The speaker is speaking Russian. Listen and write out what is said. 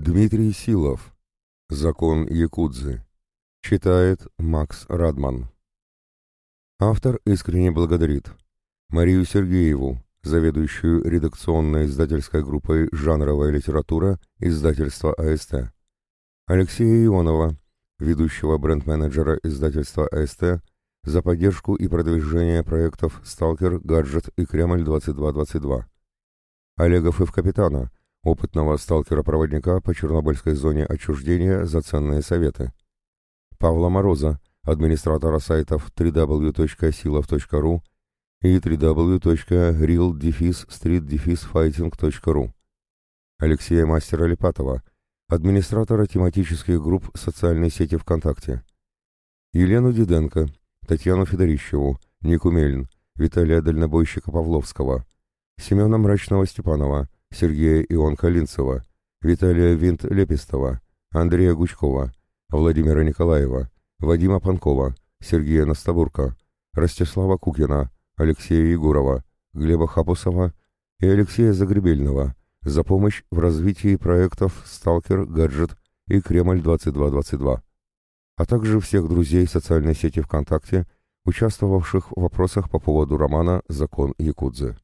Дмитрий Силов. Закон Якудзы. Читает Макс Радман. Автор искренне благодарит Марию Сергееву, заведующую редакционной издательской группой «Жанровая литература» издательства АСТ, Алексея Ионова, ведущего бренд-менеджера издательства АСТ, за поддержку и продвижение проектов «Сталкер», «Гаджет» и «Кремль-2222», Олега Фыв-Капитана, опытного сталкера-проводника по Чернобыльской зоне отчуждения за ценные советы. Павла Мороза, администратора сайтов www.silov.ru и www.real-street-fighting.ru. Алексея Мастера Липатова, администратора тематических групп социальной сети ВКонтакте. Елену Диденко, Татьяну Федорищеву, Нику Мельн, Виталия Дальнобойщика Павловского, Семена Мрачного Степанова, Сергея Ион Калинцева, Виталия Винт Лепистова, Андрея Гучкова, Владимира Николаева, Вадима Панкова, Сергея Настабурка, Ростислава Кукина, Алексея Егорова, Глеба Хапусова и Алексея Загребельного за помощь в развитии проектов «Сталкер», «Гаджет» и «Кремль-2222», а также всех друзей социальной сети ВКонтакте, участвовавших в вопросах по поводу романа «Закон Якудзы».